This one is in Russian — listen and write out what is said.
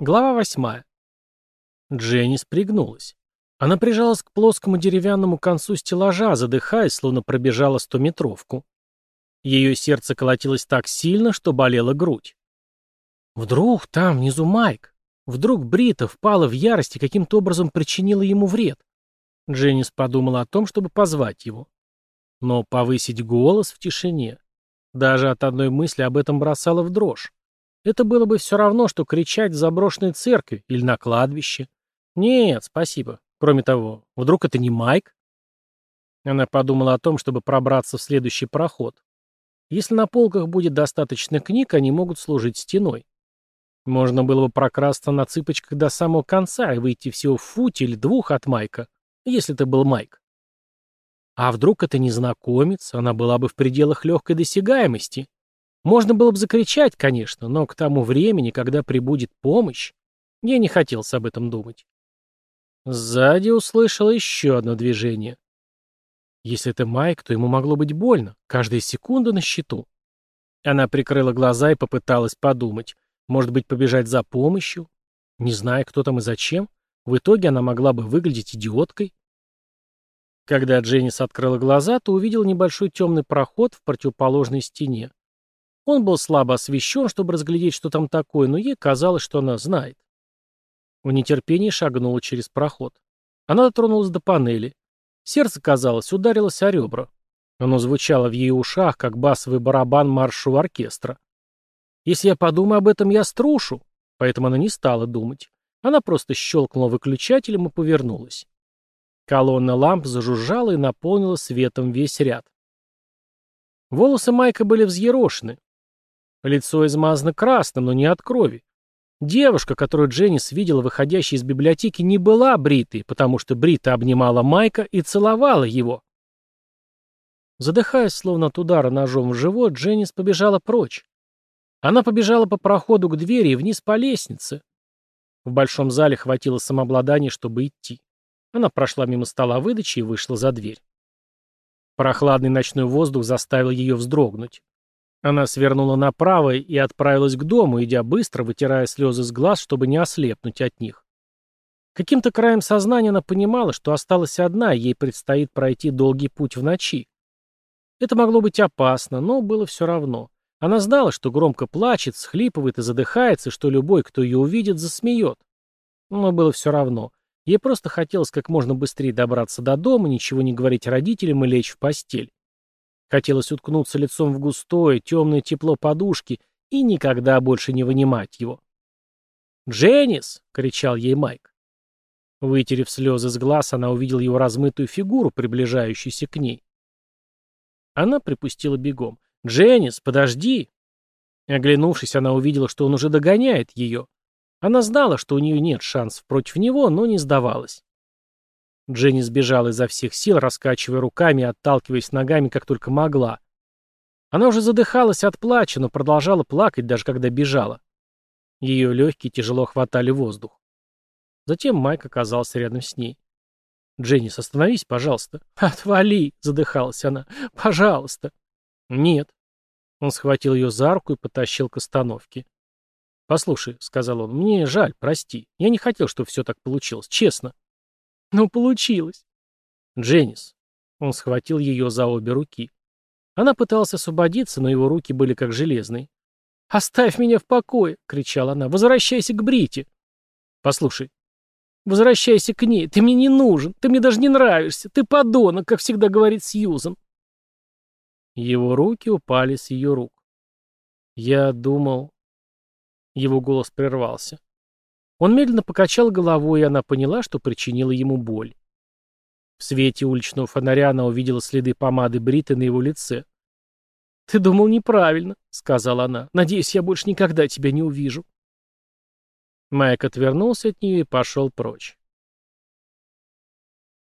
Глава восьмая. Дженни спригнулась. Она прижалась к плоскому деревянному концу стеллажа, задыхаясь, словно пробежала стометровку. Ее сердце колотилось так сильно, что болела грудь. Вдруг там внизу Майк? Вдруг Брита впала в ярость и каким-то образом причинила ему вред? Дженнис подумала о том, чтобы позвать его. Но повысить голос в тишине. Даже от одной мысли об этом бросала в дрожь. Это было бы все равно, что кричать в заброшенной церкви или на кладбище. Нет, спасибо. Кроме того, вдруг это не Майк? Она подумала о том, чтобы пробраться в следующий проход. Если на полках будет достаточно книг, они могут служить стеной. Можно было бы прокрасться на цыпочках до самого конца и выйти всего в футе или двух от Майка, если это был Майк. А вдруг это незнакомец, она была бы в пределах легкой досягаемости. Можно было бы закричать, конечно, но к тому времени, когда прибудет помощь, я не хотелось об этом думать. Сзади услышала еще одно движение. Если это Майк, то ему могло быть больно. Каждая секунда на счету. Она прикрыла глаза и попыталась подумать. Может быть, побежать за помощью? Не зная, кто там и зачем. В итоге она могла бы выглядеть идиоткой. Когда Дженнис открыла глаза, то увидела небольшой темный проход в противоположной стене. Он был слабо освещен, чтобы разглядеть, что там такое, но ей казалось, что она знает. В нетерпении шагнула через проход. Она дотронулась до панели. Сердце, казалось, ударилось о ребра. Оно звучало в ее ушах, как басовый барабан маршевого оркестра. Если я подумаю об этом, я струшу. Поэтому она не стала думать. Она просто щелкнула выключателем и повернулась. Колонна ламп зажужжала и наполнила светом весь ряд. Волосы Майка были взъерошены, Лицо измазано красным, но не от крови. Девушка, которую Дженнис видела выходящей из библиотеки, не была Бритой, потому что Брита обнимала Майка и целовала его. Задыхаясь, словно от удара ножом в живот, Дженнис побежала прочь. Она побежала по проходу к двери и вниз по лестнице. В большом зале хватило самообладания, чтобы идти. Она прошла мимо стола выдачи и вышла за дверь. Прохладный ночной воздух заставил ее вздрогнуть. Она свернула направо и отправилась к дому, идя быстро, вытирая слезы с глаз, чтобы не ослепнуть от них. Каким-то краем сознания она понимала, что осталась одна, и ей предстоит пройти долгий путь в ночи. Это могло быть опасно, но было все равно. Она знала, что громко плачет, схлипывает и задыхается, что любой, кто ее увидит, засмеет. Но было все равно. Ей просто хотелось как можно быстрее добраться до дома, ничего не говорить родителям и лечь в постель. Хотелось уткнуться лицом в густое, темное тепло подушки и никогда больше не вынимать его. «Дженнис!» — кричал ей Майк. Вытерев слезы с глаз, она увидела его размытую фигуру, приближающуюся к ней. Она припустила бегом. «Дженнис, подожди!» Оглянувшись, она увидела, что он уже догоняет ее. Она знала, что у нее нет шансов против него, но не сдавалась. Дженни сбежала изо всех сил, раскачивая руками и отталкиваясь ногами, как только могла. Она уже задыхалась от плача, но продолжала плакать, даже когда бежала. Ее легкие тяжело хватали воздух. Затем Майк оказался рядом с ней. «Дженнис, остановись, пожалуйста». «Отвали!» — задыхалась она. «Пожалуйста». «Нет». Он схватил ее за руку и потащил к остановке. «Послушай», — сказал он, — «мне жаль, прости. Я не хотел, чтобы все так получилось, честно». Ну, получилось. Дженнис. Он схватил ее за обе руки. Она пыталась освободиться, но его руки были как железные. «Оставь меня в покое!» — кричала она. «Возвращайся к Брите!» «Послушай, возвращайся к ней! Ты мне не нужен! Ты мне даже не нравишься! Ты подонок, как всегда говорит Сьюзан!» Его руки упали с ее рук. «Я думал...» Его голос прервался. Он медленно покачал головой, и она поняла, что причинила ему боль. В свете уличного фонаря она увидела следы помады Бриты на его лице. «Ты думал неправильно», — сказала она. «Надеюсь, я больше никогда тебя не увижу». Майк отвернулся от нее и пошел прочь.